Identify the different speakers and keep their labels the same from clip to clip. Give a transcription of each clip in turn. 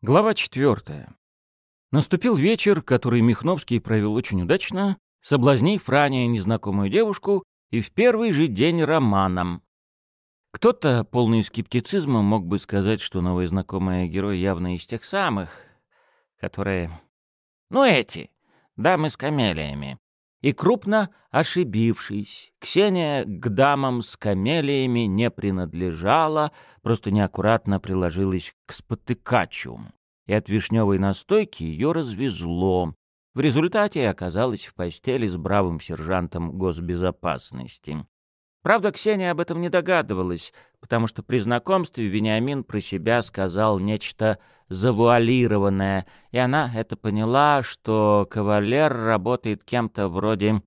Speaker 1: Глава четвертая. Наступил вечер, который Михновский провел очень удачно, соблазнив ранее незнакомую девушку и в первый же день романом. Кто-то, полный скептицизма, мог бы сказать, что новый знакомый герой явно из тех самых, которые... Ну, эти, дамы с камелиями. И крупно ошибившись, Ксения к дамам с камелиями не принадлежала, просто неаккуратно приложилась к спотыкачу, и от вишневой настойки ее развезло. В результате оказалась в постели с бравым сержантом госбезопасности. Правда, Ксения об этом не догадывалась, потому что при знакомстве Вениамин про себя сказал нечто завуалированное, и она это поняла, что кавалер работает кем-то вроде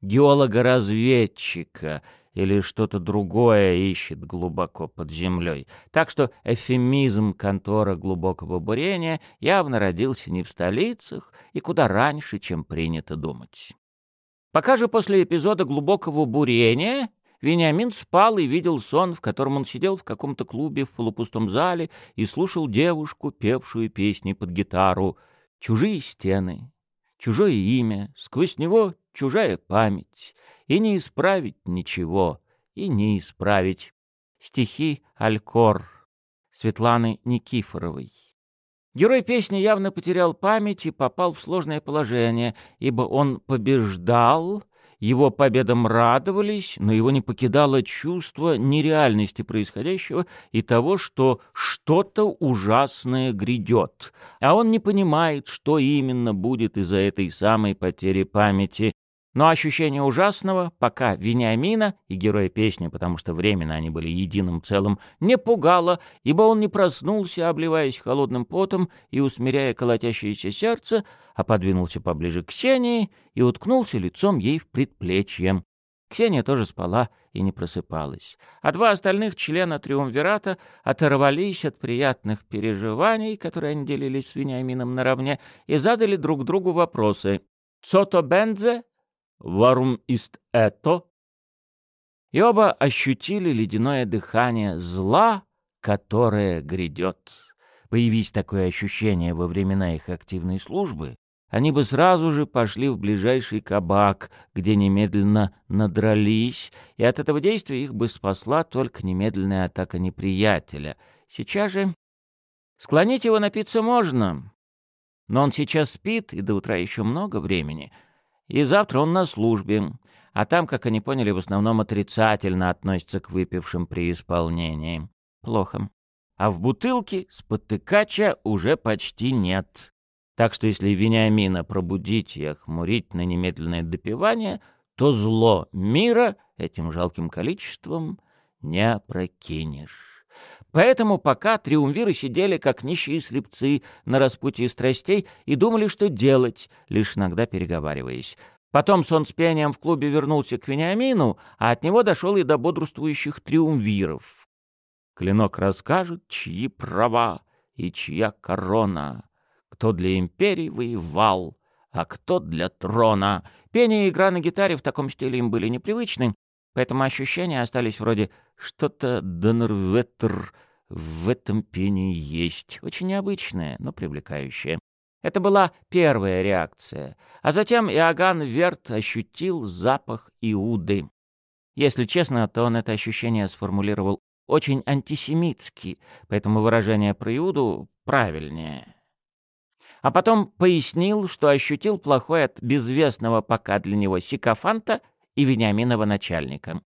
Speaker 1: геолога-разведчика или что-то другое ищет глубоко под землей. Так что эфемизм контора глубокого бурения явно родился не в столицах и куда раньше, чем принято думать. Пока же после эпизода глубокого бурения Вениамин спал и видел сон, в котором он сидел в каком-то клубе в полупустом зале и слушал девушку, певшую песни под гитару. Чужие стены, чужое имя, сквозь него чужая память. И не исправить ничего, и не исправить. Стихи «Алькор» Светланы Никифоровой. Герой песни явно потерял память и попал в сложное положение, ибо он побеждал, его победам радовались, но его не покидало чувство нереальности происходящего и того, что что-то ужасное грядет. А он не понимает, что именно будет из-за этой самой потери памяти. Но ощущение ужасного, пока Вениамина и героя песни, потому что временно они были единым целым, не пугало, ибо он не проснулся, обливаясь холодным потом и усмиряя колотящееся сердце, а подвинулся поближе к Ксении и уткнулся лицом ей в предплечье. Ксения тоже спала и не просыпалась. А два остальных члена Триумвирата оторвались от приятных переживаний, которые они делились с Вениамином наравне, и задали друг другу вопросы. «Цото бензе?» «Варум ист это?» И оба ощутили ледяное дыхание зла, которое грядет. Появись такое ощущение во времена их активной службы, они бы сразу же пошли в ближайший кабак, где немедленно надрались, и от этого действия их бы спасла только немедленная атака неприятеля. Сейчас же склонить его напиться можно, но он сейчас спит, и до утра еще много времени — и завтра он на службе, а там, как они поняли, в основном отрицательно относятся к выпившим при исполнении. Плохо. А в бутылке спотыкача уже почти нет. Так что если Вениамина пробудить и охмурить на немедленное допивание, то зло мира этим жалким количеством не прокинешь. Поэтому пока триумвиры сидели, как нищие слепцы, на распутье страстей и думали, что делать, лишь иногда переговариваясь. Потом сон с пением в клубе вернулся к Вениамину, а от него дошел и до бодрствующих триумвиров. Клинок расскажет, чьи права и чья корона, кто для империи воевал, а кто для трона. Пение и игра на гитаре в таком стиле им были непривычны, поэтому ощущения остались вроде «что-то Донорветр» в этом пении есть, очень необычное, но привлекающее. Это была первая реакция. А затем Иоганн Верт ощутил запах Иуды. Если честно, то он это ощущение сформулировал очень антисемитски, поэтому выражение про Иуду правильнее. А потом пояснил, что ощутил плохой от безвестного пока для него сикофанта и Вениаминова начальника.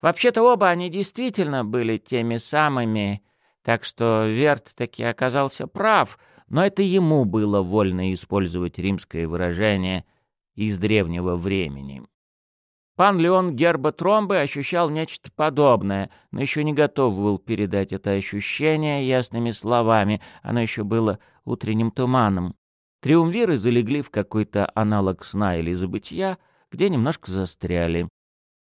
Speaker 1: Вообще-то оба они действительно были теми самыми, так что Верт таки оказался прав, но это ему было вольно использовать римское выражение из древнего времени. Пан Леон Герба Тромбы ощущал нечто подобное, но еще не готов был передать это ощущение ясными словами, оно еще было утренним туманом. Триумвиры залегли в какой-то аналог сна или забытия, где немножко застряли.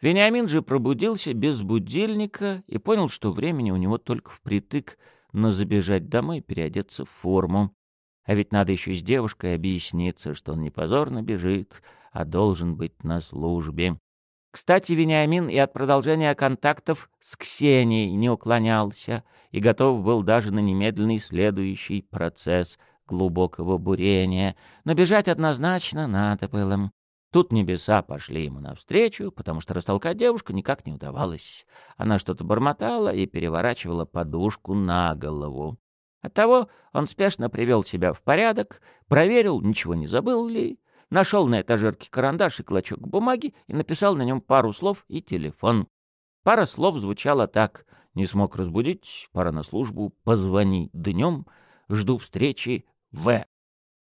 Speaker 1: Вениамин же пробудился без будильника и понял, что времени у него только впритык, но забежать домой и переодеться в форму. А ведь надо еще с девушкой объясниться, что он не позорно бежит, а должен быть на службе. Кстати, Вениамин и от продолжения контактов с Ксенией не уклонялся и готов был даже на немедленный следующий процесс глубокого бурения, но бежать однозначно надо было. Тут небеса пошли ему навстречу, потому что растолкать девушку никак не удавалось. Она что-то бормотала и переворачивала подушку на голову. Оттого он спешно привел себя в порядок, проверил, ничего не забыл ли, нашел на этажерке карандаш и клочок бумаги и написал на нем пару слов и телефон. Пара слов звучала так. «Не смог разбудить, пора на службу, позвони днем, жду встречи, В».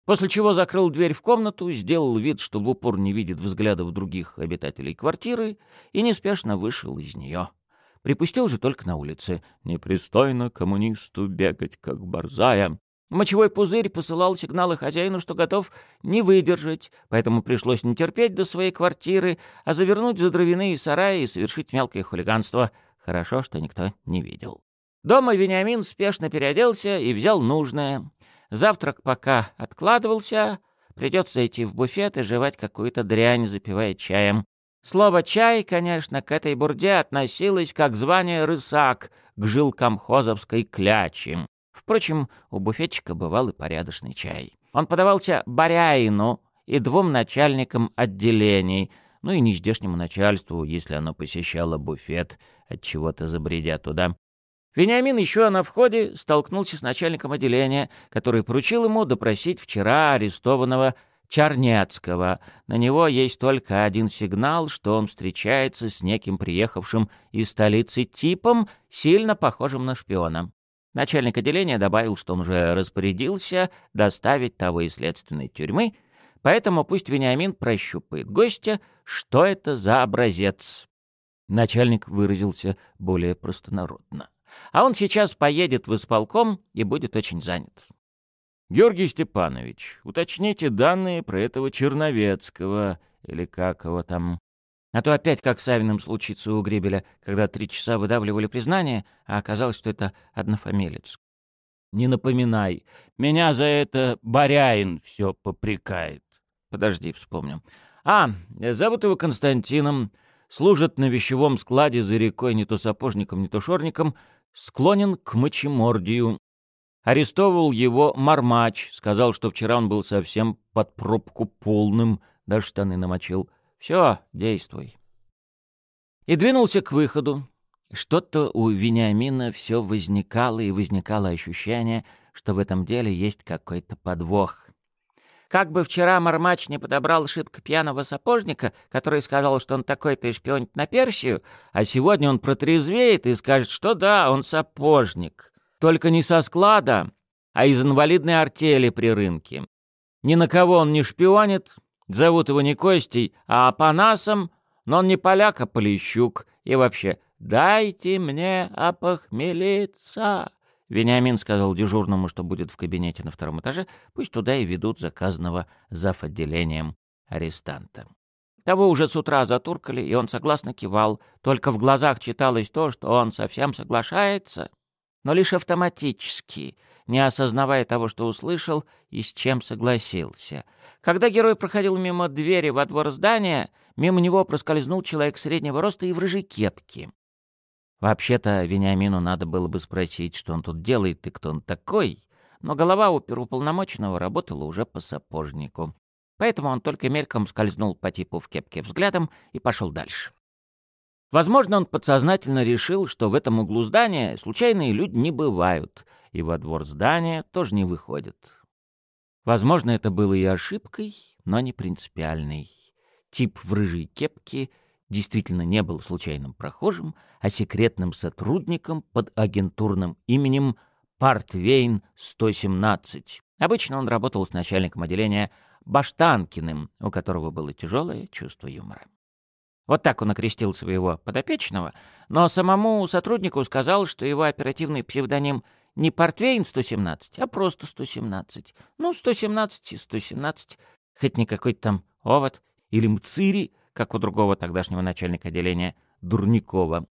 Speaker 1: После чего закрыл дверь в комнату, сделал вид, что в упор не видит взглядов других обитателей квартиры и неспешно вышел из нее. Припустил же только на улице. Непристойно коммунисту бегать, как борзая. Мочевой пузырь посылал сигналы хозяину, что готов не выдержать, поэтому пришлось не терпеть до своей квартиры, а завернуть за дровяные сараи и совершить мелкое хулиганство. Хорошо, что никто не видел. Дома Вениамин спешно переоделся и взял нужное. Завтрак пока откладывался, придется идти в буфет и жевать какую-то дрянь, запивая чаем. Слово «чай», конечно, к этой бурде относилось как звание «рысак» к жилкам хозовской клячи. Впрочем, у буфетчика бывал и порядочный чай. Он подавался баряину и двум начальникам отделений, ну и нездешнему начальству, если оно посещало буфет, от чего то забредя туда. Вениамин еще на входе столкнулся с начальником отделения, который поручил ему допросить вчера арестованного Чарнецкого. На него есть только один сигнал, что он встречается с неким приехавшим из столицы типом, сильно похожим на шпиона. Начальник отделения добавил, что он уже распорядился доставить того из следственной тюрьмы, поэтому пусть Вениамин прощупает гостя, что это за образец. Начальник выразился более простонародно. А он сейчас поедет в исполком и будет очень занят. Георгий Степанович, уточните данные про этого Черновецкого, или как его там. А то опять, как с Савиным случится у Гребеля, когда три часа выдавливали признание, а оказалось, что это однофамилец. Не напоминай. Меня за это Баряин все попрекает. Подожди, вспомню. А, зовут его Константином, служит на вещевом складе за рекой не то сапожником, не то шорником, склонен к мочемордию. Арестовывал его Мармач, сказал, что вчера он был совсем под пробку полным, даже штаны намочил. Все, действуй. И двинулся к выходу. Что-то у Вениамина все возникало и возникало ощущение, что в этом деле есть какой-то подвох. Как бы вчера Мармач не подобрал шибко пьяного сапожника, который сказал, что он такой-то и шпионит на Персию, а сегодня он протрезвеет и скажет, что да, он сапожник. Только не со склада, а из инвалидной артели при рынке. Ни на кого он не шпионит, зовут его не Костей, а Апанасом, но он не поляк, а Полищук. И вообще, дайте мне опохмелиться. Вениамин сказал дежурному, что будет в кабинете на втором этаже, пусть туда и ведут заказанного зав. отделением арестанта. Того уже с утра затуркали, и он согласно кивал, только в глазах читалось то, что он совсем соглашается, но лишь автоматически, не осознавая того, что услышал и с чем согласился. Когда герой проходил мимо двери во двор здания, мимо него проскользнул человек среднего роста и в рыжей кепке. Вообще-то Вениамину надо было бы спросить, что он тут делает и кто он такой, но голова оперуполномоченного работала уже по сапожнику. Поэтому он только мельком скользнул по типу в кепке взглядом и пошел дальше. Возможно, он подсознательно решил, что в этом углу здания случайные люди не бывают, и во двор здания тоже не выходят. Возможно, это было и ошибкой, но не принципиальной. Тип в рыжей кепке — действительно не был случайным прохожим, а секретным сотрудником под агентурным именем Партвейн-117. Обычно он работал с начальником отделения Баштанкиным, у которого было тяжелое чувство юмора. Вот так он окрестил своего подопечного, но самому сотруднику сказал, что его оперативный псевдоним не Портвейн-117, а просто 117. Ну, 117 и 117, хоть не какой-то там овод или мцири, как у другого тогдашнего начальника отделения Дурникова.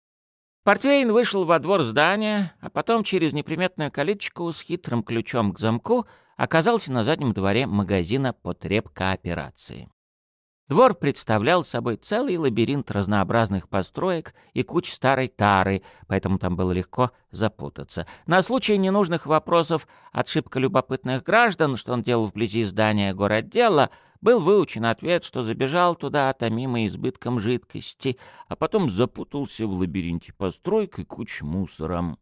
Speaker 1: Портвейн вышел во двор здания, а потом через неприметную калиточку с хитрым ключом к замку оказался на заднем дворе магазина потреб кооперации. Двор представлял собой целый лабиринт разнообразных построек и куч старой тары, поэтому там было легко запутаться. На случай ненужных вопросов от любопытных граждан, что он делал вблизи здания городдела, был выучен ответ, что забежал туда, томимый избытком жидкости, а потом запутался в лабиринте построек и куч мусором.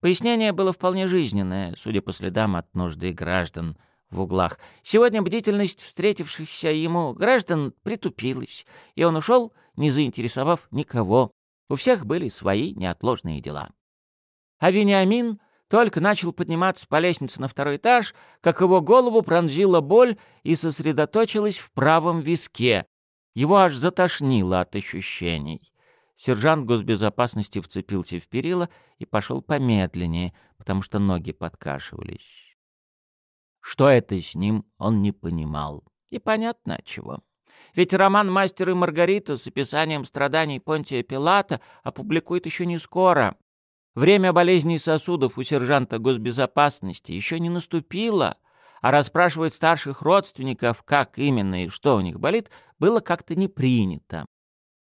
Speaker 1: Пояснение было вполне жизненное, судя по следам от нужды граждан — в углах. Сегодня бдительность встретившихся ему граждан притупилась, и он ушел, не заинтересовав никого. У всех были свои неотложные дела. А Вениамин только начал подниматься по лестнице на второй этаж, как его голову пронзила боль и сосредоточилась в правом виске. Его аж затошнило от ощущений. Сержант госбезопасности вцепился в перила и пошел помедленнее, потому что ноги подкашивались. Что это с ним, он не понимал. И понятно отчего. Ведь роман «Мастер и Маргарита» с описанием страданий Понтия Пилата опубликует еще не скоро. Время болезней сосудов у сержанта госбезопасности еще не наступило, а расспрашивать старших родственников, как именно и что у них болит, было как-то не принято.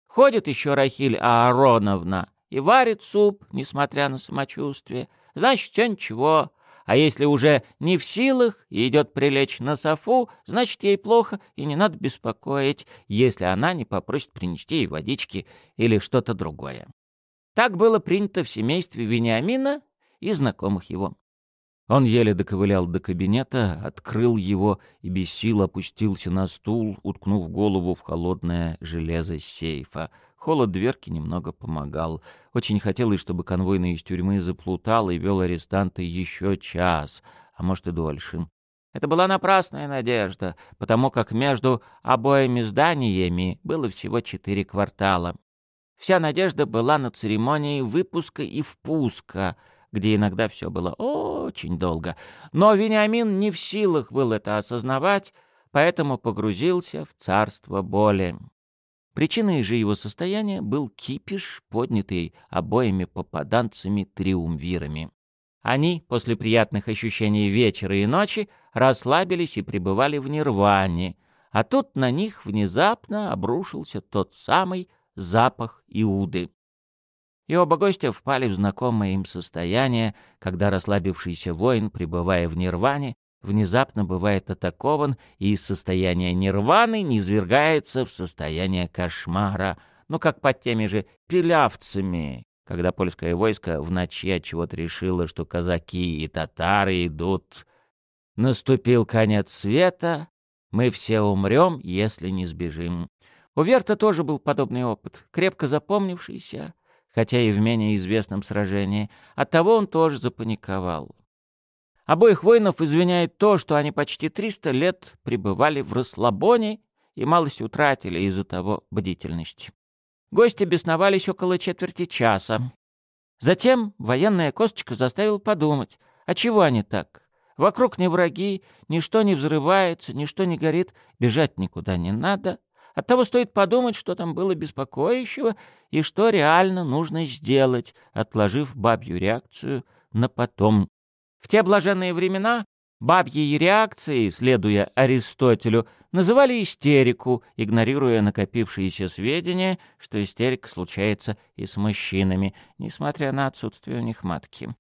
Speaker 1: Ходит еще Рахиль Аароновна и варит суп, несмотря на самочувствие. Значит, все ничего, а если уже не в силах и идет прилечь на софу, значит, ей плохо и не надо беспокоить, если она не попросит принести ей водички или что-то другое. Так было принято в семействе Вениамина и знакомых его. Он еле доковылял до кабинета, открыл его и без сил опустился на стул, уткнув голову в холодное железо сейфа — Холод дверки немного помогал. Очень хотелось, чтобы конвойный из тюрьмы заплутал и вел арестанта еще час, а может и дольше. Это была напрасная надежда, потому как между обоими зданиями было всего четыре квартала. Вся надежда была на церемонии выпуска и впуска, где иногда все было очень долго. Но Вениамин не в силах был это осознавать, поэтому погрузился в царство боли. Причиной же его состояния был кипиш, поднятый обоими попаданцами-триумвирами. Они, после приятных ощущений вечера и ночи, расслабились и пребывали в нирване, а тут на них внезапно обрушился тот самый запах Иуды. И оба гостя впали в знакомое им состояние, когда расслабившийся воин, пребывая в нирване, внезапно бывает атакован и из состояния нирваны низвергается в состояние кошмара, ну как под теми же пилявцами, когда польское войско в ночи от чего-то решило, что казаки и татары идут. Наступил конец света, мы все умрем, если не сбежим. У Верта тоже был подобный опыт, крепко запомнившийся, хотя и в менее известном сражении. Оттого он тоже запаниковал. Обоих воинов извиняет то, что они почти 300 лет пребывали в расслабоне и малость утратили из-за того бдительность. Гости бесновались около четверти часа. Затем военная косточка заставил подумать, а чего они так? Вокруг не враги, ничто не взрывается, ничто не горит, бежать никуда не надо. Оттого стоит подумать, что там было беспокоящего и что реально нужно сделать, отложив бабью реакцию на потом. В те блаженные времена бабьей реакцией, следуя Аристотелю, называли истерику, игнорируя накопившиеся сведения, что истерика случается и с мужчинами, несмотря на отсутствие у них матки.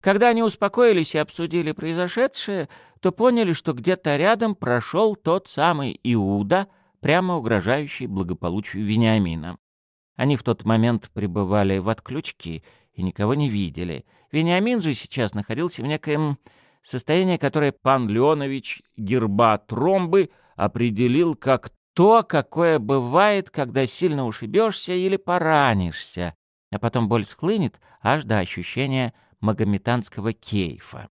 Speaker 1: Когда они успокоились и обсудили произошедшее, то поняли, что где-то рядом прошел тот самый Иуда, прямо угрожающий благополучию Вениамина. Они в тот момент пребывали в отключке и никого не видели. Вениамин же сейчас находился в некоем состоянии, которое пан Леонович герба тромбы определил как то, какое бывает, когда сильно ушибешься или поранишься, а потом боль схлынет аж до ощущения магометанского кейфа.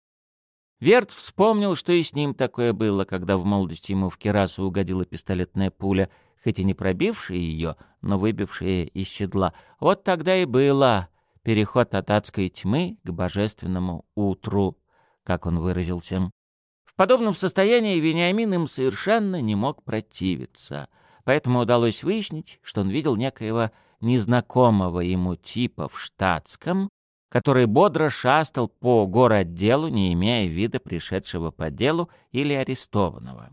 Speaker 1: Верт вспомнил, что и с ним такое было, когда в молодости ему в керасу угодила пистолетная пуля, хоть и не пробившая ее, но выбившая из седла. Вот тогда и было переход от адской тьмы к божественному утру, как он выразился. В подобном состоянии Вениамин им совершенно не мог противиться, поэтому удалось выяснить, что он видел некоего незнакомого ему типа в штатском, который бодро шастал по городделу, не имея вида пришедшего по делу или арестованного.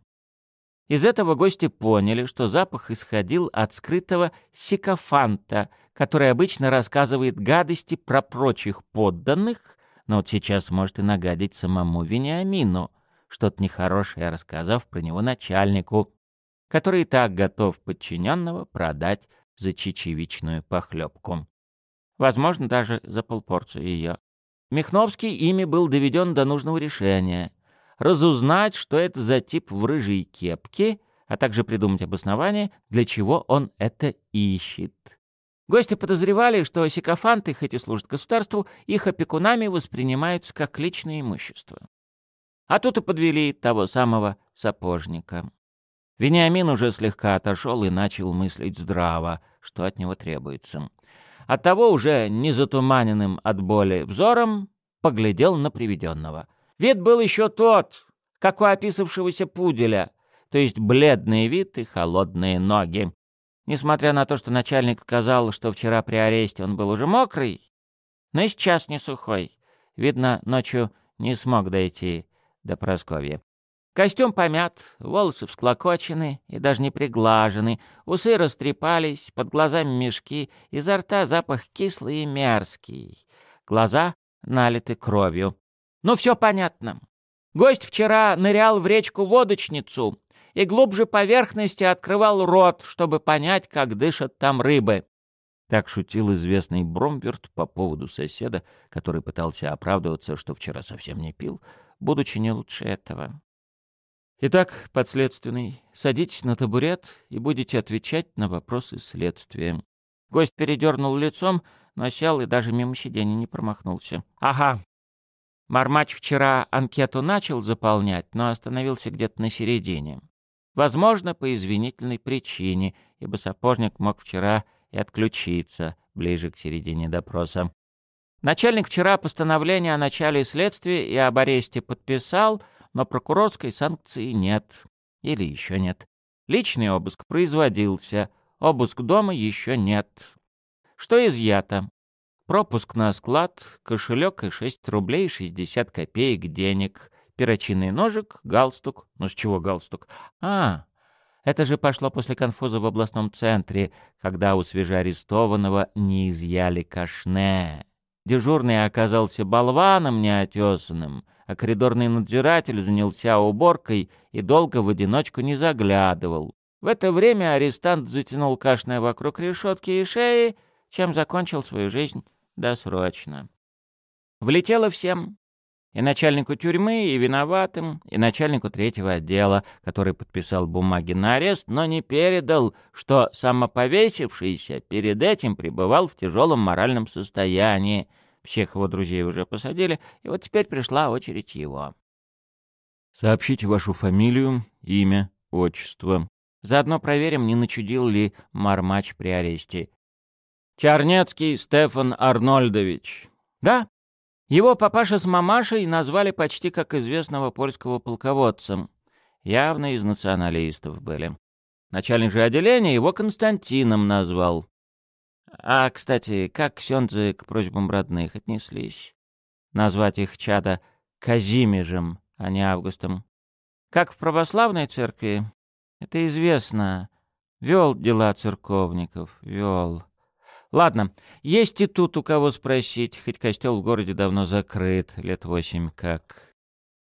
Speaker 1: Из этого гости поняли, что запах исходил от скрытого сикофанта, который обычно рассказывает гадости про прочих подданных, но вот сейчас может и нагадить самому Вениамину, что-то нехорошее рассказав про него начальнику, который и так готов подчиненного продать за чечевичную похлебку. Возможно, даже за полпорцию ее. Михновский ими был доведен до нужного решения — разузнать, что это за тип в рыжей кепке, а также придумать обоснование, для чего он это ищет. Гости подозревали, что сикофанты, хоть и служат государству, их опекунами воспринимаются как личное имущество. А тут и подвели того самого сапожника. Вениамин уже слегка отошел и начал мыслить здраво, что от него требуется. Оттого уже не затуманенным от боли взором поглядел на привиденного. Вид был еще тот, как у описавшегося пуделя, то есть бледный вид и холодные ноги. Несмотря на то, что начальник сказал, что вчера при аресте он был уже мокрый, но и сейчас не сухой. Видно, ночью не смог дойти до Просковья. Костюм помят, волосы всклокочены и даже не приглажены, усы растрепались, под глазами мешки, изо рта запах кислый и мерзкий. Глаза налиты кровью. Ну, все понятно. Гость вчера нырял в речку-лодочницу и глубже поверхности открывал рот, чтобы понять, как дышат там рыбы. Так шутил известный Бромверт по поводу соседа, который пытался оправдываться, что вчера совсем не пил, будучи не лучше этого. Итак, подследственный, садитесь на табурет и будете отвечать на вопросы следствия. Гость передернул лицом, но сел и даже мимо сиденья не промахнулся. Ага. Мармач вчера анкету начал заполнять, но остановился где-то на середине. Возможно, по извинительной причине, ибо сапожник мог вчера и отключиться ближе к середине допроса. Начальник вчера постановление о начале следствия и об аресте подписал — но прокурорской санкции нет. Или еще нет. Личный обыск производился, обыск дома еще нет. Что изъято? Пропуск на склад, кошелек и 6 рублей 60 копеек денег, перочинный ножик, галстук. Ну с чего галстук? А, это же пошло после конфуза в областном центре, когда у свежеарестованного не изъяли кашне. Дежурный оказался болваном неотесанным, а коридорный надзиратель занялся уборкой и долго в одиночку не заглядывал. В это время арестант затянул кашное вокруг решетки и шеи, чем закончил свою жизнь досрочно. Влетело всем. И начальнику тюрьмы, и виноватым, и начальнику третьего отдела, который подписал бумаги на арест, но не передал, что самоповесившийся перед этим пребывал в тяжелом моральном состоянии, всех его друзей уже посадили, и вот теперь пришла очередь его.
Speaker 2: Сообщите вашу фамилию, имя, отчество.
Speaker 1: Заодно проверим, не начудил ли Мармач при аресте. Чернецкий Стефан Арнольдович. Да, его папаша с мамашей назвали почти как известного польского полководца. Явно из националистов были. Начальник же отделения его Константином назвал. А, кстати, как ксензы к просьбам родных отнеслись? Назвать их чада Казимежем, а не Августом. Как в православной церкви? Это известно. Вел дела церковников, вел. Ладно, есть и тут у кого спросить, хоть костел в городе давно закрыт, лет восемь как.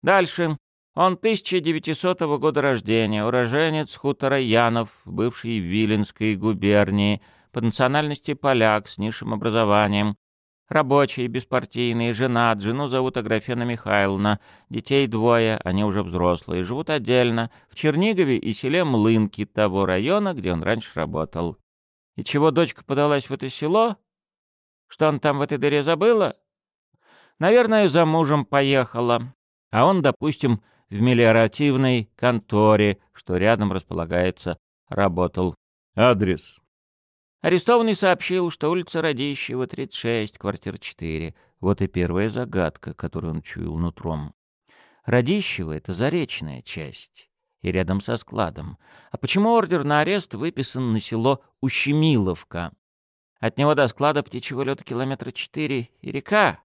Speaker 1: Дальше. Он 1900 года рождения, уроженец хутора Янов, бывший в Виленской губернии, по национальности поляк с низшим образованием. Рабочий, беспартийный, женат, жену зовут Аграфена Михайловна, детей двое, они уже взрослые, живут отдельно, в Чернигове и селе Млынки того района, где он раньше работал. И чего дочка подалась в это село? Что он там в этой дыре забыла? Наверное, за мужем поехала. А он, допустим, в мелиоративной конторе, что рядом располагается, работал. Адрес. Арестованный сообщил, что улица Радищева, 36, квартира 4. Вот и первая загадка, которую он чуял нутром. Радищево — это заречная часть, и рядом со складом. А почему ордер на арест выписан на село Ущемиловка? От него до склада птичьего лета километра четыре и река.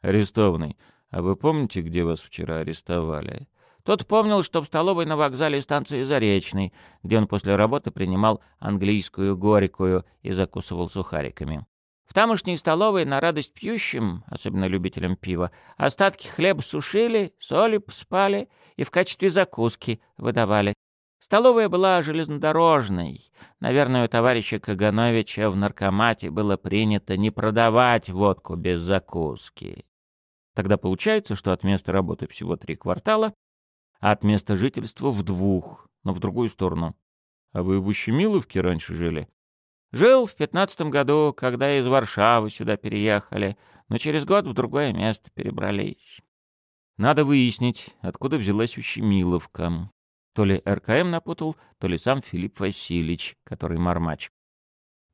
Speaker 2: Арестованный, а вы помните, где вас вчера арестовали?
Speaker 1: Тот помнил, что в столовой на вокзале станции Заречной, где он после работы принимал английскую горькую и закусывал сухариками. В тамошней столовой на радость пьющим, особенно любителям пива, остатки хлеба сушили, соли спали и в качестве закуски выдавали. Столовая была железнодорожной. Наверное, у товарища Кагановича в наркомате было принято не продавать водку без закуски. Тогда получается, что от места работы всего три квартала, а от места жительства в двух, но в другую сторону. А вы в Ущемиловке раньше жили? Жил в пятнадцатом году, когда из Варшавы сюда переехали, но через год в другое место перебрались. Надо выяснить, откуда взялась Ущемиловка. То ли РКМ напутал, то ли сам Филипп Васильевич, который мармач.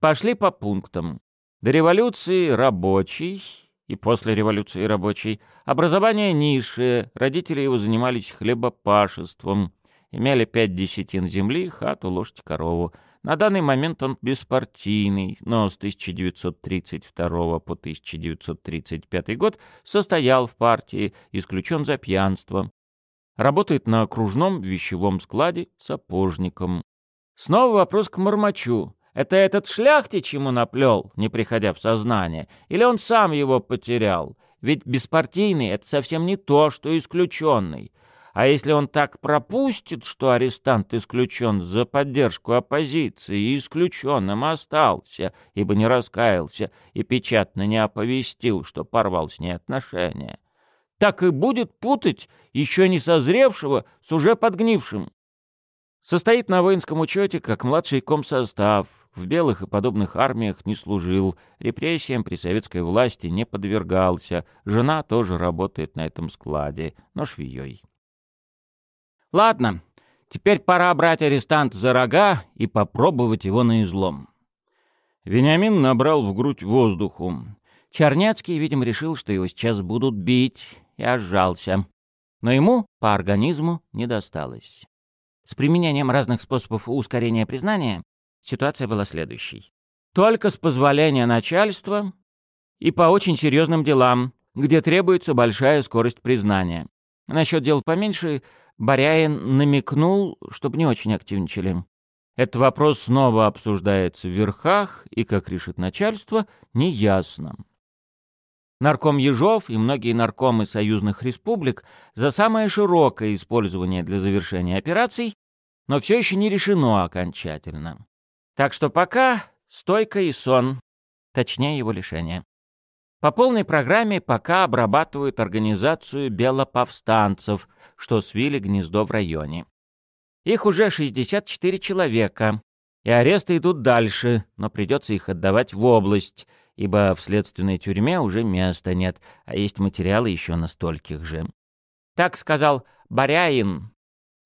Speaker 1: Пошли по пунктам. До революции рабочий, и после революции рабочий. Образование низшее, родители его занимались хлебопашеством. Имели пять десятин земли, хату, лошадь, корову. На данный момент он беспартийный, но с 1932 по 1935 год состоял в партии, исключен за пьянство. Работает на окружном вещевом складе сапожником. Снова вопрос к Мармачу. Это этот шляхтич ему наплел, не приходя в сознание, или он сам его потерял? Ведь беспартийный — это совсем не то, что исключенный. А если он так пропустит, что арестант исключен за поддержку оппозиции и исключенным остался, ибо не раскаялся и печатно не оповестил, что порвал с ней отношения, так и будет путать еще не созревшего с уже подгнившим. Состоит на воинском учете как младший комсостав, в белых и подобных армиях не служил, репрессиям при советской власти не подвергался, жена тоже работает на этом складе, но швеей. Ладно, теперь пора брать арестант за рога и попробовать его на излом. Вениамин набрал в грудь воздуху. Чернецкий, видимо, решил, что его сейчас будут бить, и ожжался. Но ему по организму не досталось. С применением разных способов ускорения признания Ситуация была следующей. Только с позволения начальства и по очень серьезным делам, где требуется большая скорость признания. Насчет дел поменьше Боряин намекнул, чтобы не очень активничали. Этот вопрос снова обсуждается в верхах, и, как решит начальство, неясно. Нарком Ежов и многие наркомы союзных республик за самое широкое использование для завершения операций, но все еще не решено окончательно. Так что пока стойка и сон, точнее его лишение. По полной программе пока обрабатывают организацию белоповстанцев, что свили гнездо в районе. Их уже 64 человека, и аресты идут дальше, но придется их отдавать в область, ибо в следственной тюрьме уже места нет, а есть материалы еще на стольких же. Так сказал Баряин,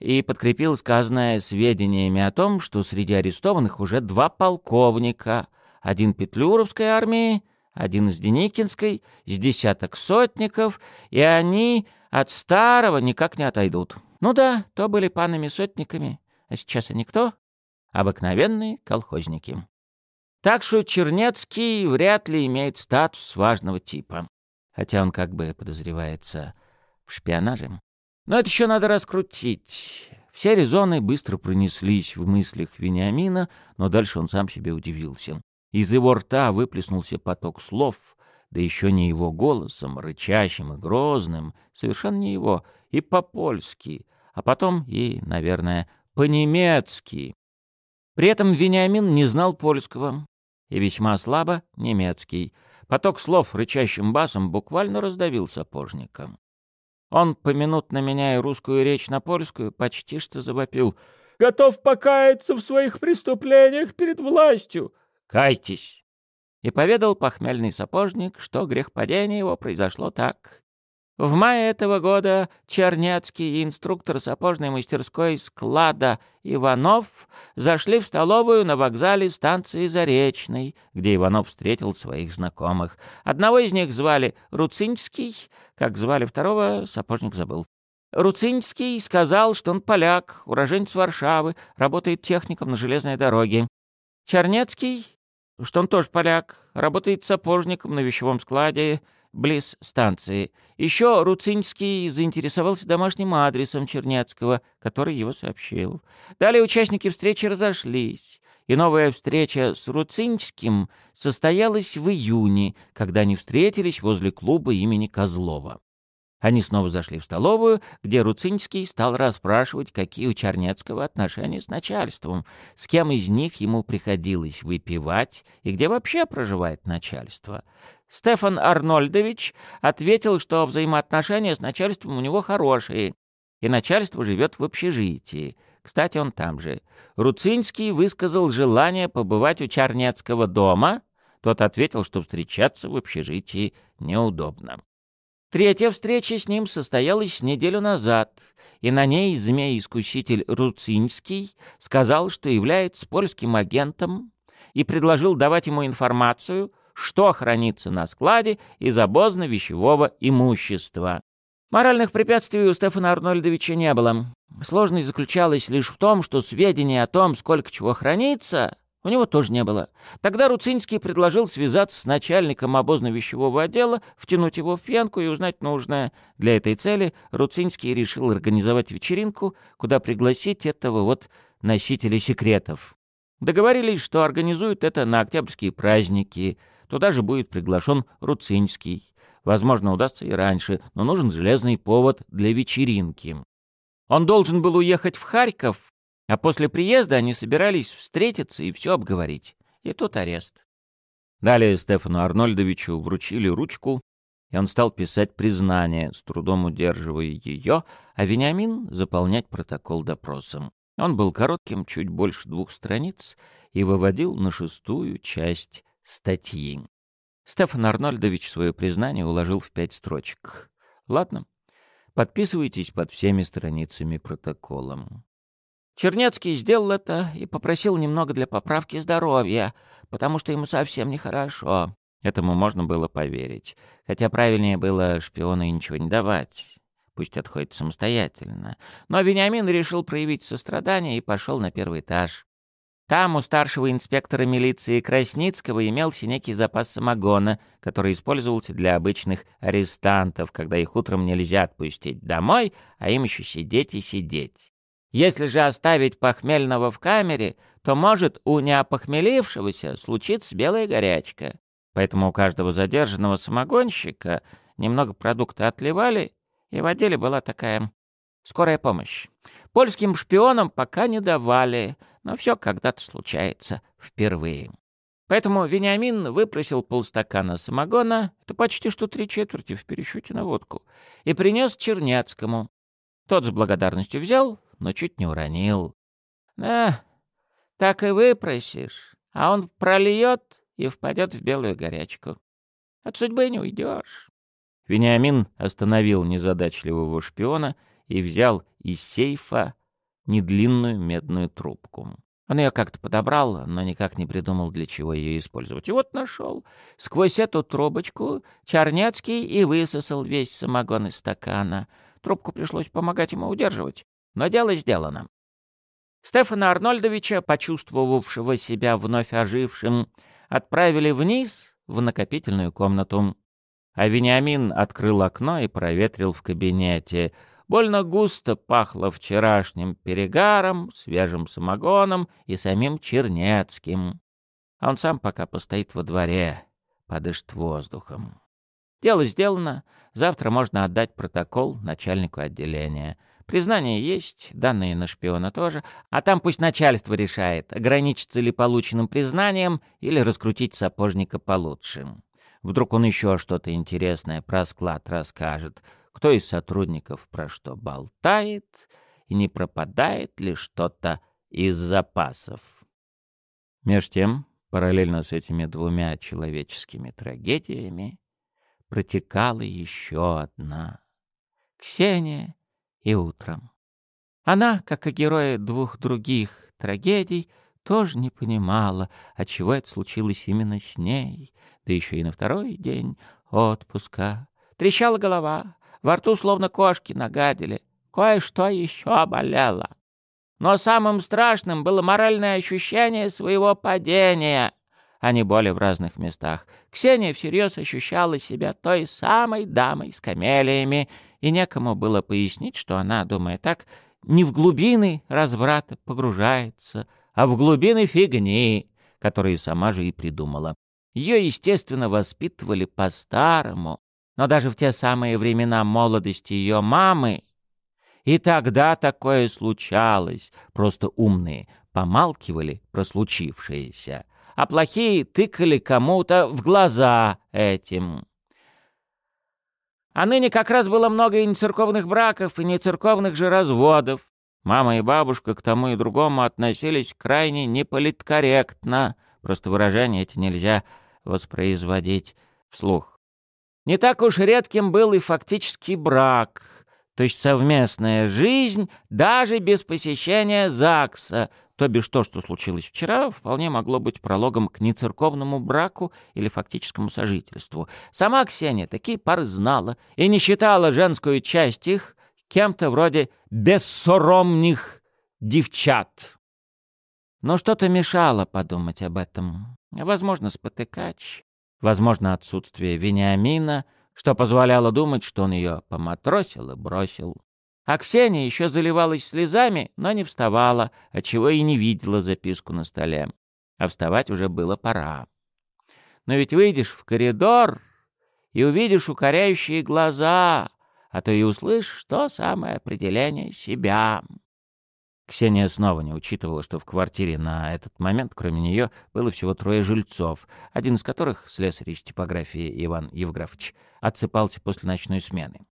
Speaker 1: и подкрепил сказанное сведениями о том, что среди арестованных уже два полковника, один Петлюровской армии, один из Деникинской, с десяток сотников, и они от старого никак не отойдут. Ну да, то были панами-сотниками, а сейчас они кто? Обыкновенные колхозники. Так что Чернецкий вряд ли имеет статус важного типа, хотя он как бы подозревается в шпионаже. Но это еще надо раскрутить. Все резоны быстро пронеслись в мыслях Вениамина, но дальше он сам себе удивился. Из его рта выплеснулся поток слов, да еще не его голосом, рычащим и грозным, совершенно не его, и по-польски, а потом и, наверное, по-немецки. При этом Вениамин не знал польского и весьма слабо немецкий. Поток слов рычащим басом буквально раздавил сапожника. Он, поминутно меняя русскую речь на польскую, почти что завопил. «Готов покаяться в своих преступлениях перед властью!» «Кайтесь!» И поведал похмельный сапожник, что грехпадение его произошло так. В мае этого года Чернецкий и инструктор сапожной мастерской склада Иванов зашли в столовую на вокзале станции Заречной, где Иванов встретил своих знакомых. Одного из них звали Руцинский, как звали второго, сапожник забыл. Руцинский сказал, что он поляк, уроженец Варшавы, работает техником на железной дороге. Чернецкий, что он тоже поляк, работает сапожником на вещевом складе, близ станции. Еще Руцинский заинтересовался домашним адресом Чернецкого, который его сообщил. Далее участники встречи разошлись, и новая встреча с Руцинским состоялась в июне, когда они встретились возле клуба имени Козлова. Они снова зашли в столовую, где Руцинский стал расспрашивать, какие у Чернецкого отношения с начальством, с кем из них ему приходилось выпивать и где вообще проживает начальство. Стефан Арнольдович ответил, что взаимоотношения с начальством у него хорошие, и начальство живет в общежитии. Кстати, он там же. Руцинский высказал желание побывать у Чернецкого дома. Тот ответил, что встречаться в общежитии неудобно. Третья встреча с ним состоялась неделю назад, и на ней змей-искуситель Руцинский сказал, что является польским агентом, и предложил давать ему информацию, что хранится на складе из обозно-вещевого имущества. Моральных препятствий у Стефана Арнольдовича не было. Сложность заключалась лишь в том, что сведения о том, сколько чего хранится, у него тоже не было. Тогда Руцинский предложил связаться с начальником обозно-вещевого отдела, втянуть его в пьянку и узнать нужное. Для этой цели Руцинский решил организовать вечеринку, куда пригласить этого вот носителя секретов. Договорились, что организуют это на октябрьские праздники. Туда же будет приглашен Руцинский. Возможно, удастся и раньше, но нужен железный повод для вечеринки. Он должен был уехать в Харьков, а после приезда они собирались встретиться и все обговорить. И тут арест. Далее Стефану Арнольдовичу вручили ручку, и он стал писать признание, с трудом удерживая ее, а Вениамин — заполнять протокол допросом. Он был коротким, чуть больше двух страниц, и выводил на шестую часть статьи. Стефан Арнольдович свое признание уложил в пять строчек. Ладно, подписывайтесь под всеми страницами протокола. Чернецкий сделал это и попросил немного для поправки здоровья, потому что ему совсем нехорошо. Этому можно было поверить. Хотя правильнее было шпиону ничего не давать. Пусть отходит самостоятельно. Но Вениамин решил проявить сострадание и пошел на первый этаж. Там у старшего инспектора милиции Красницкого имелся некий запас самогона, который использовался для обычных арестантов, когда их утром нельзя отпустить домой, а им еще сидеть и сидеть. Если же оставить похмельного в камере, то может у неопохмелившегося случиться белая горячка. Поэтому у каждого задержанного самогонщика немного продукта отливали, и в отделе была такая скорая помощь. Польским шпионам пока не давали, но все когда-то случается впервые. Поэтому Вениамин выпросил полстакана самогона, это почти что три четверти в пересчете на водку, и принес Черняцкому. Тот с благодарностью взял, но чуть не уронил. Да, так и выпросишь, а он прольет и впадет в белую горячку. От судьбы не уйдешь. Вениамин остановил незадачливого шпиона и взял из сейфа недлинную медную трубку. Он ее как-то подобрал, но никак не придумал, для чего ее использовать. И вот нашел. Сквозь эту трубочку Чарняцкий и высосал весь самогон из стакана. Трубку пришлось помогать ему удерживать. Но дело сделано. Стефана Арнольдовича, почувствовавшего себя вновь ожившим, отправили вниз в накопительную комнату. А Вениамин открыл окно и проветрил в кабинете. Больно густо пахло вчерашним перегаром, свежим самогоном и самим Чернецким. А он сам пока постоит во дворе, подышит воздухом. Дело сделано. Завтра можно отдать протокол начальнику отделения. Признание есть, данные на шпиона тоже, а там пусть начальство решает, ограничиться ли полученным признанием или раскрутить сапожника получше. Вдруг он еще что-то интересное про склад расскажет, кто из сотрудников про что болтает, и не пропадает ли что-то из запасов. Меж тем, параллельно с этими двумя человеческими трагедиями, протекала еще одна. Ксения и утром. Она, как и герои двух других трагедий, тоже не понимала, отчего это случилось именно с ней, да еще и на второй день отпуска. Трещала голова, во рту словно кошки нагадили, кое-что еще болело. Но самым страшным было моральное ощущение своего падения. а не боли в разных местах. Ксения всерьез ощущала себя той самой дамой с камелиями, и некому было пояснить, что она, думая так, не в глубины разврата погружается, а в глубины фигни, которые сама же и придумала. Ее, естественно, воспитывали по-старому, но даже в те самые времена молодости ее мамы и тогда такое случалось, просто умные помалкивали про случившееся, а плохие тыкали кому-то в глаза этим. А ныне как раз было много и нецерковных браков, и нецерковных же разводов. Мама и бабушка к тому и другому относились крайне неполиткорректно, просто выражения эти нельзя воспроизводить вслух. Не так уж редким был и фактический брак, то есть совместная жизнь даже без посещения ЗАГСа, то бишь то, что случилось вчера, вполне могло быть прологом к нецерковному браку или фактическому сожительству. Сама Ксения такие пары знала и не считала женскую часть их кем-то вроде бессоромных девчат. Но что-то мешало подумать об этом. Возможно, спотыкач, возможно, отсутствие Вениамина, что позволяло думать, что он ее поматросил и бросил. А Ксения еще заливалась слезами, но не вставала, отчего и не видела записку на столе. А вставать уже было пора. Но ведь выйдешь в коридор и увидишь укоряющие глаза, а то и услышишь то самое определение себя. Ксения снова не учитывала, что в квартире на этот момент, кроме нее, было всего трое жильцов, один из которых, слесарь из типографии Иван Евграфович, отсыпался после ночной смены.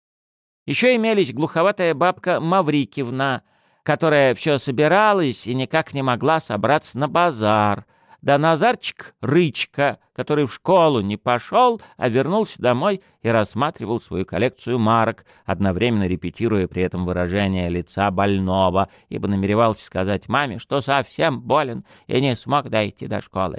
Speaker 1: Еще имелись глуховатая бабка Маврикивна, которая все собиралась и никак не могла собраться на базар, да Назарчик Рычка, который в школу не пошел, а вернулся домой и рассматривал свою коллекцию марок, одновременно репетируя при этом выражение лица больного, ибо намеревался сказать маме, что совсем болен и не смог дойти до школы.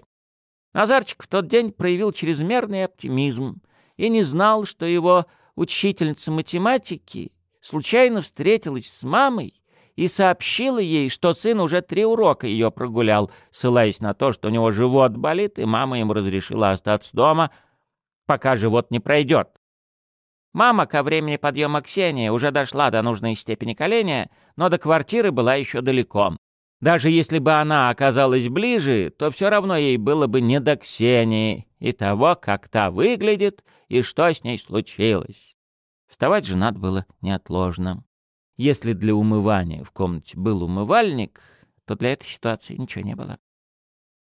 Speaker 1: Назарчик в тот день проявил чрезмерный оптимизм и не знал, что его учительница математики случайно встретилась с мамой и сообщила ей, что сын уже три урока ее прогулял, ссылаясь на то, что у него живот болит, и мама ему разрешила остаться дома, пока живот не пройдет. Мама ко времени подъема Ксении уже дошла до нужной степени коления, но до квартиры была еще далеко. Даже если бы она оказалась ближе, то все равно ей было бы не до Ксении и того, как та выглядит и что с ней случилось. Вставать же надо было неотложно. Если для умывания в комнате был умывальник, то для этой ситуации ничего не было.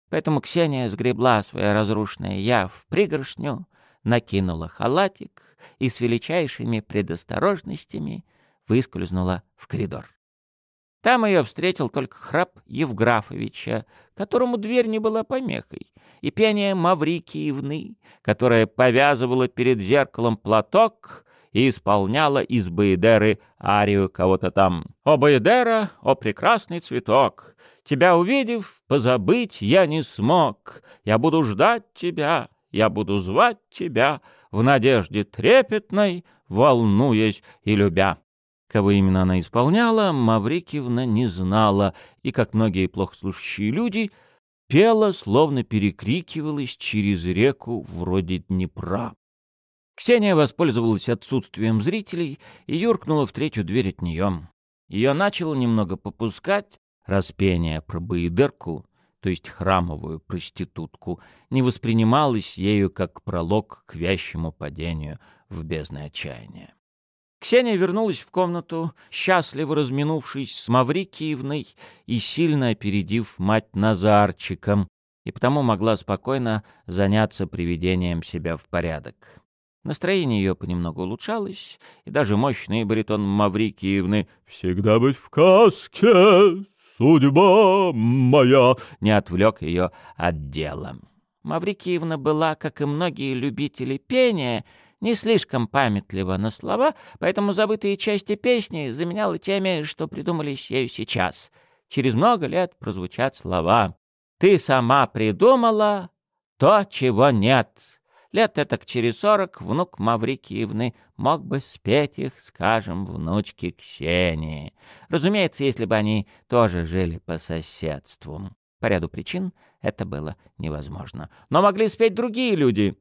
Speaker 1: Поэтому Ксения сгребла свое разрушенное «я» в пригоршню, накинула халатик и с величайшими предосторожностями выскользнула в коридор. Там ее встретил только храп Евграфовича, которому дверь не была помехой, и пение Маврикиевны, которая повязывала перед зеркалом платок и исполняла из Баедеры арию кого-то там. «О, Баедера, о, прекрасный цветок! Тебя увидев, позабыть я не смог. Я буду ждать тебя, я буду звать тебя в надежде трепетной, волнуясь и любя». Кого именно она исполняла, Маврикиевна не знала, и, как многие плохо слушающие люди, пела, словно перекрикивалась через реку вроде Днепра. Ксения воспользовалась отсутствием зрителей и юркнула в третью дверь от нее. Ее начало немного попускать, распение про Баидерку, то есть храмовую проститутку, не воспринималось ею как пролог к вящему падению в бездны отчаяния. Ксения вернулась в комнату, счастливо разминувшись с Маврикиевной и сильно опередив мать Назарчиком, и потому могла спокойно заняться приведением себя в порядок. Настроение ее понемногу улучшалось, и даже мощный баритон Маврикиевны «Всегда быть в каске, судьба моя» не отвлек ее от дела. Маврикиевна была, как и многие любители пения, не слишком памятлива на слова, поэтому забытые части песни заменяла теми, что придумались ею сейчас. Через много лет прозвучат слова «Ты сама придумала то, чего нет». Лет это через сорок внук Маврикиевны мог бы спеть их, скажем, внучке Ксении. Разумеется, если бы они тоже жили по соседству. По ряду причин это было невозможно. Но могли спеть другие люди.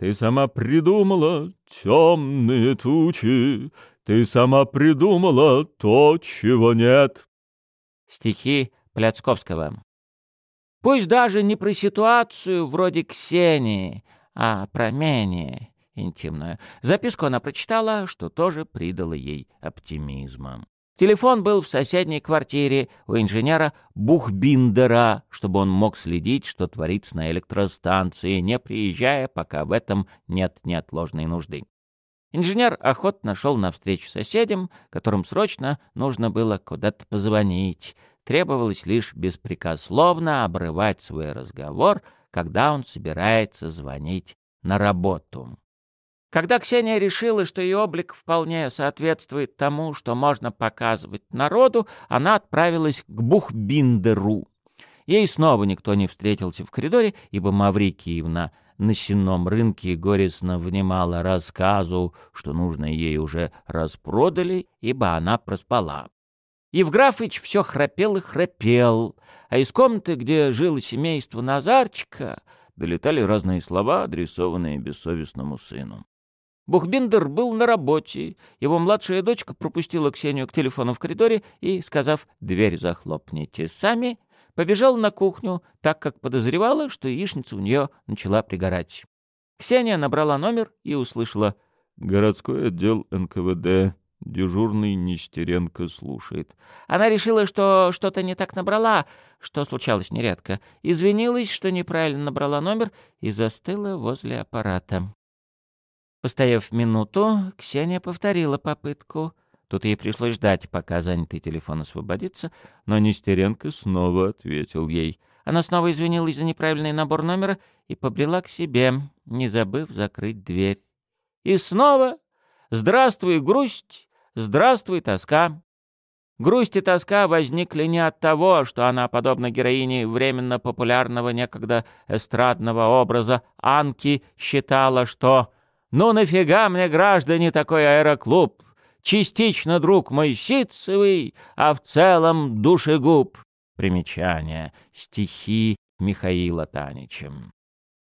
Speaker 2: «Ты сама придумала темные тучи, ты сама придумала то, чего нет».
Speaker 1: Стихи Пляцковского. Пусть даже не про ситуацию вроде Ксении, а про менее интимную. Записку она прочитала, что тоже придало ей оптимизма. Телефон был в соседней квартире у инженера Бухбиндера, чтобы он мог следить, что творится на электростанции, не приезжая, пока в этом нет неотложной нужды. Инженер охотно шел навстречу соседям, которым срочно нужно было куда-то позвонить. Требовалось лишь беспрекословно обрывать свой разговор, когда он собирается звонить на работу. Когда Ксения решила, что ее облик вполне соответствует тому, что можно показывать народу, она отправилась к Бухбиндеру. Ей снова никто не встретился в коридоре, ибо Маврикиевна на сенном рынке горестно внимала рассказу, что нужное ей уже распродали, ибо она проспала. Евграфыч все храпел и храпел, а из комнаты, где жило семейство Назарчика, долетали разные слова, адресованные бессовестному сыну. Бухбиндер был на работе. Его младшая дочка пропустила Ксению к телефону в коридоре и, сказав «дверь захлопните сами», побежала на кухню, так как подозревала, что яичница у нее начала пригорать. Ксения набрала номер и услышала
Speaker 2: «Городской отдел НКВД. Дежурный Нестеренко слушает».
Speaker 1: Она решила, что что-то не так набрала, что случалось нередко. Извинилась, что неправильно набрала номер и застыла возле аппарата. Постояв минуту, Ксения повторила попытку. Тут ей пришлось ждать, пока занятый телефон освободится, но Нестеренко снова ответил ей. Она снова извинилась за неправильный набор номера и побрела к себе, не забыв закрыть дверь. И снова «Здравствуй, грусть! Здравствуй, тоска!» Грусть и тоска возникли не от того, что она, подобно героине временно популярного некогда эстрадного образа Анки, считала, что ну нафига мне, граждане, такой аэроклуб? Частично друг мой ситцевый, а в целом душегуб. Примечание. Стихи Михаила Таничем.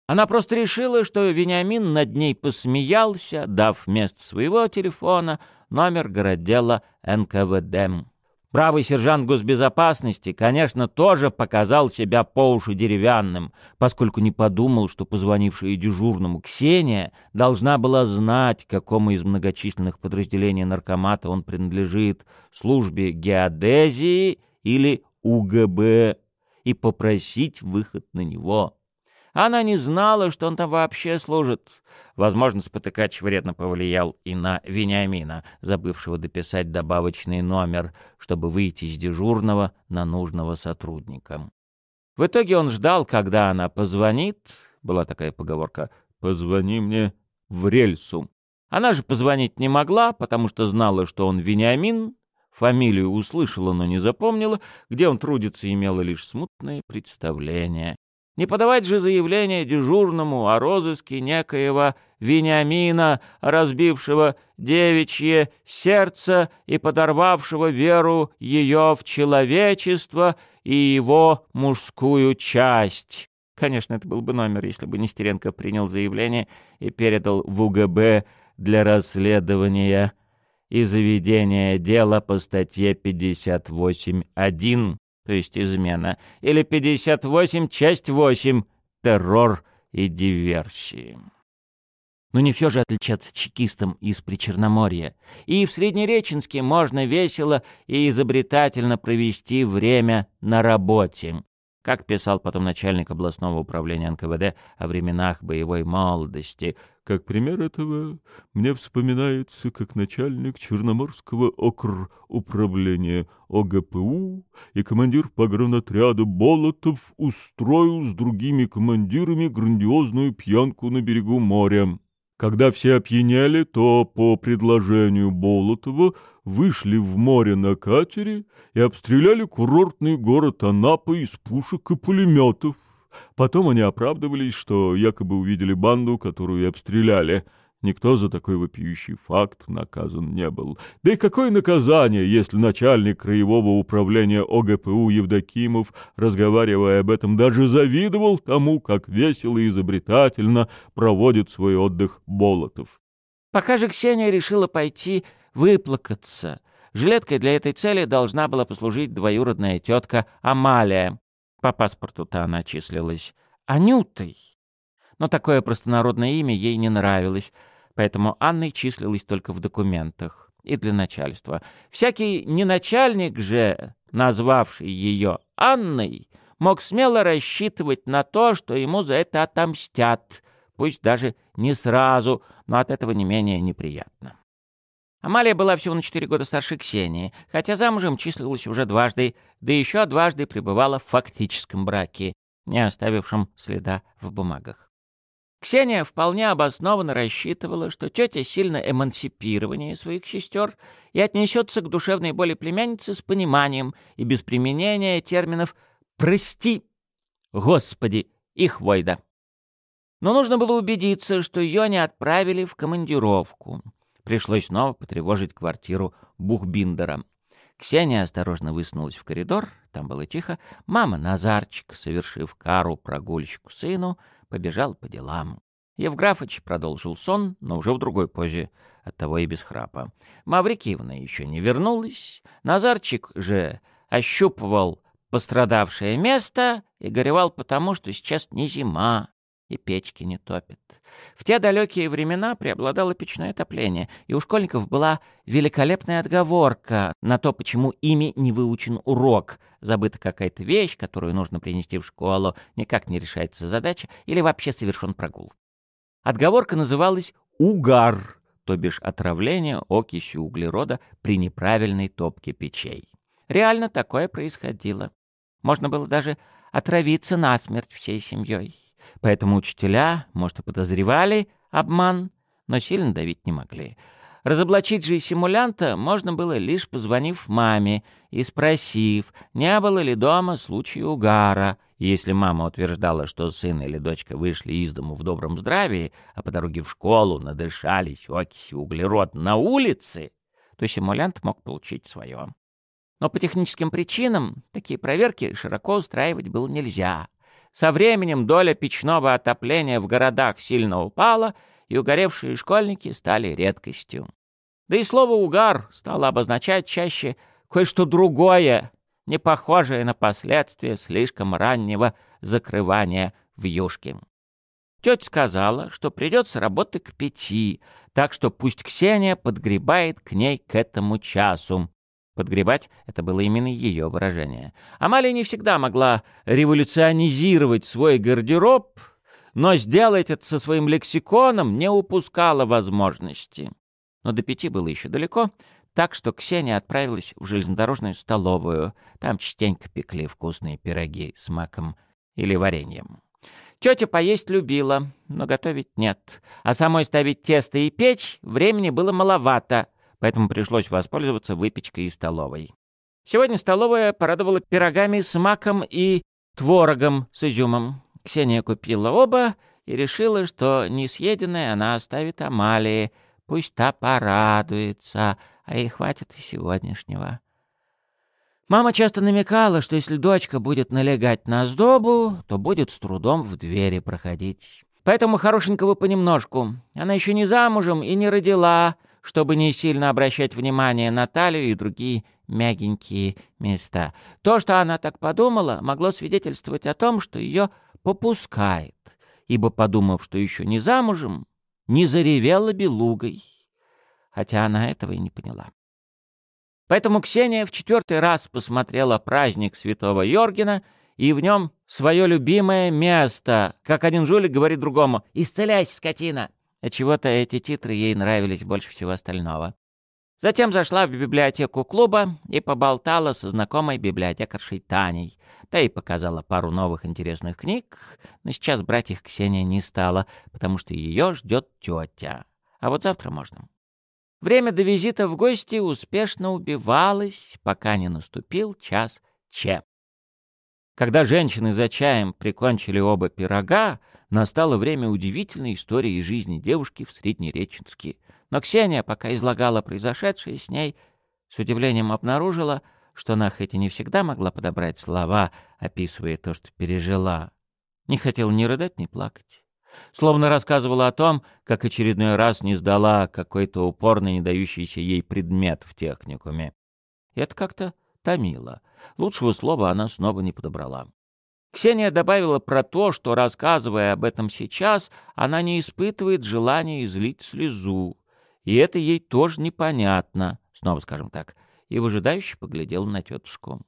Speaker 1: Она просто решила, что Вениамин над ней посмеялся, дав вместо своего телефона номер городдела НКВД. Правый сержант госбезопасности, конечно, тоже показал себя по уши деревянным, поскольку не подумал, что позвонившая дежурному Ксения должна была знать, какому из многочисленных подразделений наркомата он принадлежит, службе геодезии или УГБ, и попросить выход на него. Она не знала, что он там вообще служит. Возможно, спотыкач вредно повлиял и на Вениамина, забывшего дописать добавочный номер, чтобы выйти из дежурного на нужного сотрудника. В итоге он ждал, когда она позвонит. Была такая поговорка «позвони мне в рельсу». Она же позвонить не могла, потому что знала, что он Вениамин, фамилию услышала, но не запомнила, где он трудится, имела лишь смутное представление. Не подавать же заявление дежурному о розыске некоего Вениамина, разбившего девичье сердце и подорвавшего веру ее в человечество и его мужскую часть. Конечно, это был бы номер, если бы Нестеренко принял заявление и передал в УГБ для расследования и заведения дела по статье 58.1 то есть измена, или 58, часть 8, террор и диверсии. Но не все же отличаться чекистом из Причерноморья. И в Среднереченске можно весело и изобретательно провести время на работе. Как писал потом начальник областного управления НКВД о временах боевой молодости,
Speaker 2: как пример этого мне вспоминается, как начальник Черноморского окр управления ОГПУ и командир погранотряда Болотов устроил с другими командирами грандиозную пьянку на берегу моря. Когда все опьянели, то по предложению Болотова вышли в море на катере и обстреляли курортный город Анапа из пушек и пулеметов. Потом они оправдывались, что якобы увидели банду, которую обстреляли. Никто за такой вопиющий факт наказан не был. Да и какое наказание, если начальник краевого управления ОГПУ Евдокимов, разговаривая об этом, даже завидовал тому, как весело и изобретательно проводит свой отдых Болотов.
Speaker 1: Пока же Ксения решила пойти выплакаться, жилеткой для этой цели должна была послужить двоюродная тетка Амалия. По паспорту-то она числилась Анютой но такое простонародное имя ей не нравилось, поэтому Анной числилась только в документах и для начальства. Всякий неначальник же, назвавший ее Анной, мог смело рассчитывать на то, что ему за это отомстят, пусть даже не сразу, но от этого не менее неприятно. Амалия была всего на четыре года старше Ксении, хотя замужем числилась уже дважды, да еще дважды пребывала в фактическом браке, не оставившем следа в бумагах. Ксения вполне обоснованно рассчитывала, что тетя сильно эмансипированнее своих сестер и отнесется к душевной боли племянницы с пониманием и без применения терминов «прости», «господи» и «хвойда». Но нужно было убедиться, что ее не отправили в командировку. Пришлось снова потревожить квартиру Бухбиндера. Ксения осторожно высунулась в коридор, там было тихо. Мама Назарчик, совершив кару прогульщику сыну, побежал по делам. Евграфыч продолжил сон, но уже в другой позе, оттого и без храпа. Маврикиевна еще не вернулась. Назарчик же ощупывал пострадавшее место и горевал потому, что сейчас не зима и печки не топят. В те далекие времена преобладало печное отопление, и у школьников была великолепная отговорка на то, почему ими не выучен урок, забыта какая-то вещь, которую нужно принести в школу, никак не решается задача, или вообще совершен прогул. Отговорка называлась «угар», то бишь отравление окисью углерода при неправильной топке печей. Реально такое происходило. Можно было даже отравиться насмерть всей семьей. Поэтому учителя, может, и подозревали обман, но сильно давить не могли. Разоблачить же симулянта можно было лишь позвонив маме и спросив, не было ли дома случая угара. И если мама утверждала, что сын или дочка вышли из дому в добром здравии, а по дороге в школу надышались окиси углерод на улице, то симулянт мог получить свое. Но по техническим причинам такие проверки широко устраивать было нельзя. Со временем доля печного отопления в городах сильно упала, и угоревшие школьники стали редкостью. Да и слово «угар» стало обозначать чаще кое-что другое, не похожее на последствия слишком раннего закрывания в юшке. Тетя сказала, что придется работать к пяти, так что пусть Ксения подгребает к ней к этому часу. Подгребать — это было именно ее выражение. Амалия не всегда могла революционизировать свой гардероб, но сделать это со своим лексиконом не упускала возможности. Но до пяти было еще далеко, так что Ксения отправилась в железнодорожную столовую. Там частенько пекли вкусные пироги с маком или вареньем. Тетя поесть любила, но готовить нет. А самой ставить тесто и печь времени было маловато — поэтому пришлось воспользоваться выпечкой из столовой. Сегодня столовая порадовала пирогами с маком и творогом с изюмом. Ксения купила оба и решила, что несъеденное она оставит Амалии. Пусть та порадуется, а ей хватит и сегодняшнего. Мама часто намекала, что если дочка будет налегать на сдобу, то будет с трудом в двери проходить. Поэтому хорошенького понемножку. Она еще не замужем и не родила, чтобы не сильно обращать внимание на талию и другие мягенькие места. То, что она так подумала, могло свидетельствовать о том, что ее попускает, ибо, подумав, что еще не замужем, не заревела белугой, хотя она этого и не поняла. Поэтому Ксения в четвертый раз посмотрела праздник святого Йоргена и в нем свое любимое место, как один жулик говорит другому «Исцеляйся, скотина!» Отчего-то эти титры ей нравились больше всего остального. Затем зашла в библиотеку клуба и поболтала со знакомой библиотекаршей Таней. Та и показала пару новых интересных книг, но сейчас брать их Ксения не стала, потому что ее ждет тетя. А вот завтра можно. Время до визита в гости успешно убивалось, пока не наступил час Че. Когда женщины за чаем прикончили оба пирога, настало время удивительной истории из жизни девушки в Среднереченске. Но Ксения, пока излагала произошедшее с ней, с удивлением обнаружила, что она хоть и не всегда могла подобрать слова, описывая то, что пережила, не хотела ни рыдать, ни плакать. Словно рассказывала о том, как очередной раз не сдала какой-то упорно не дающийся ей предмет в техникуме. И это как-то томило. Лучшего слова она снова не подобрала. Ксения добавила про то, что, рассказывая об этом сейчас, она не испытывает желания излить слезу. И это ей тоже непонятно, снова скажем так, и выжидающе поглядела на тетушку.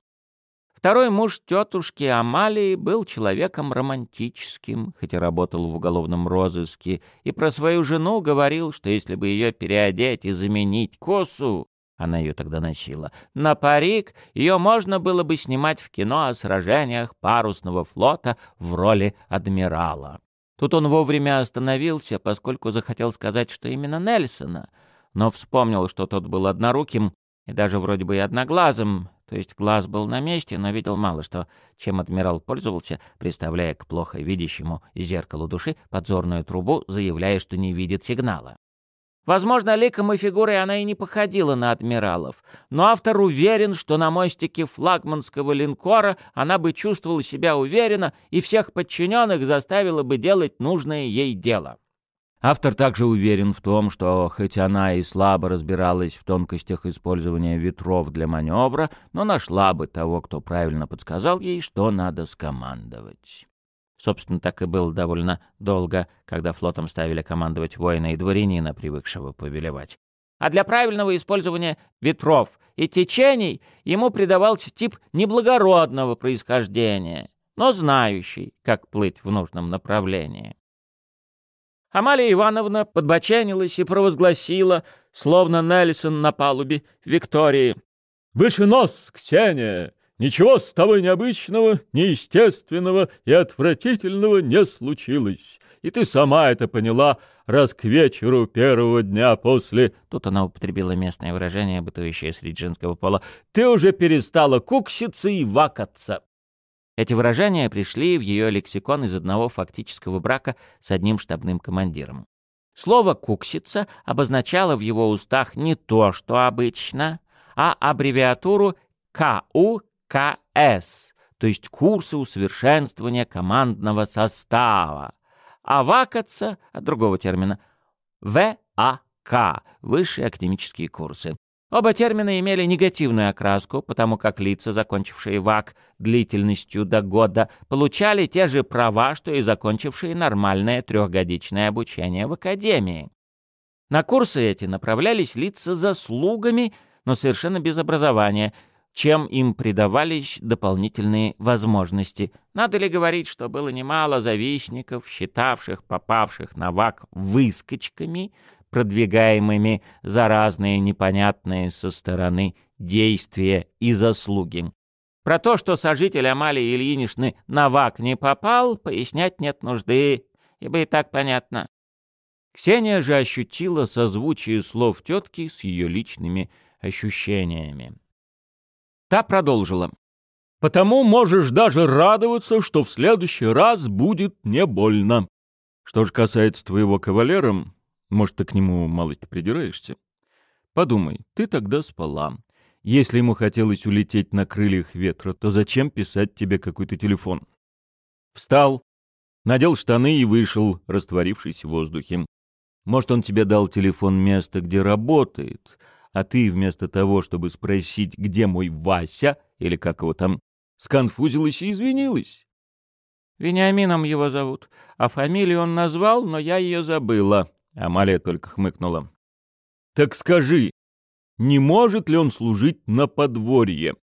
Speaker 1: Второй муж тетушки Амалии был человеком романтическим, хотя работал в уголовном розыске, и про свою жену говорил, что если бы ее переодеть и заменить косу, она ее тогда носила, на парик ее можно было бы снимать в кино о сражениях парусного флота в роли адмирала. Тут он вовремя остановился, поскольку захотел сказать, что именно Нельсона, но вспомнил, что тот был одноруким и даже вроде бы и одноглазым, то есть глаз был на месте, но видел мало что, чем адмирал пользовался, представляя к плохо видящему зеркалу души подзорную трубу, заявляя, что не видит сигнала. Возможно, ликом и фигурой она и не походила на адмиралов, но автор уверен, что на мостике флагманского линкора она бы чувствовала себя уверенно и всех подчиненных заставила бы делать нужное ей дело. Автор также уверен в том, что хоть она и слабо разбиралась в тонкостях использования ветров для маневра, но нашла бы того, кто правильно подсказал ей, что надо скомандовать. Собственно, так и было довольно долго, когда флотом ставили командовать воина и дворянина, привыкшего повелевать. А для правильного использования ветров и течений ему придавался тип неблагородного происхождения, но знающий, как плыть в нужном направлении. Амалия Ивановна подбоченилась и провозгласила, словно Нельсон на палубе Виктории.
Speaker 2: «Выше нос, Ксения! Ничего с того необычного, неестественного и отвратительного не случилось. И ты сама это поняла, раз к вечеру первого дня после...»
Speaker 1: Тут она употребила местное выражение, бытующее среди женского пола.
Speaker 2: «Ты уже перестала кукситься и вакаться».
Speaker 1: Эти выражения пришли в ее лексикон из одного фактического брака с одним штабным командиром. Слово «куксица» обозначало в его устах не то, что обычно, а аббревиатуру КУКС, то есть курсы усовершенствования командного состава, а вакаться, от другого термина, ВАК, высшие академические курсы. Оба термина имели негативную окраску, потому как лица, закончившие ВАК длительностью до года, получали те же права, что и закончившие нормальное трехгодичное обучение в академии. На курсы эти направлялись лица заслугами, но совершенно без образования, чем им придавались дополнительные возможности. Надо ли говорить, что было немало завистников, считавших попавших на ВАК выскочками, продвигаемыми за разные непонятные со стороны действия и заслуги. Про то, что сожитель Амалии Ильиничны на ВАК не попал, пояснять нет нужды, ибо и так понятно. Ксения же ощутила созвучие слов тетки с ее личными ощущениями. Та продолжила.
Speaker 2: «Потому можешь даже радоваться, что в следующий раз будет не больно. Что же касается твоего кавалера, может, ты к нему малость придираешься? Подумай, ты тогда спала. Если ему хотелось улететь на крыльях ветра, то зачем писать тебе какой-то телефон? Встал, надел штаны и вышел, растворившись в воздухе. Может, он тебе дал телефон место, где работает, а ты вместо того, чтобы спросить, где мой Вася, или как его там, сконфузилась и извинилась.
Speaker 1: Вениамином его зовут, а фамилию он назвал, но я ее забыла. Амалия только хмыкнула.
Speaker 2: «Так скажи, не может ли он служить на подворье?»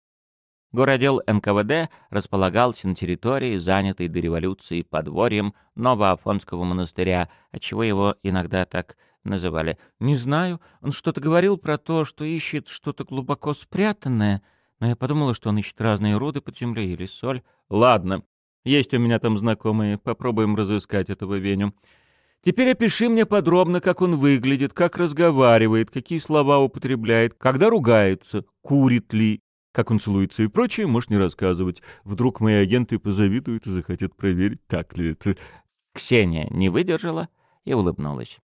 Speaker 1: Городел НКВД располагался на территории, занятой до революции подворьем Новоафонского монастыря, отчего его иногда так называли. «Не знаю, он что-то говорил про то, что ищет что-то глубоко спрятанное, но я подумала, что он ищет разные руды под землей или соль.
Speaker 2: Ладно, есть у меня там знакомые, попробуем разыскать этого Веню. Теперь опиши мне подробно, как он выглядит, как разговаривает, какие слова употребляет, когда ругается, курит ли, как он целуется и прочее, можешь не рассказывать. Вдруг мои агенты позавидуют и захотят проверить, так ли это.
Speaker 1: Ксения не выдержала и улыбнулась.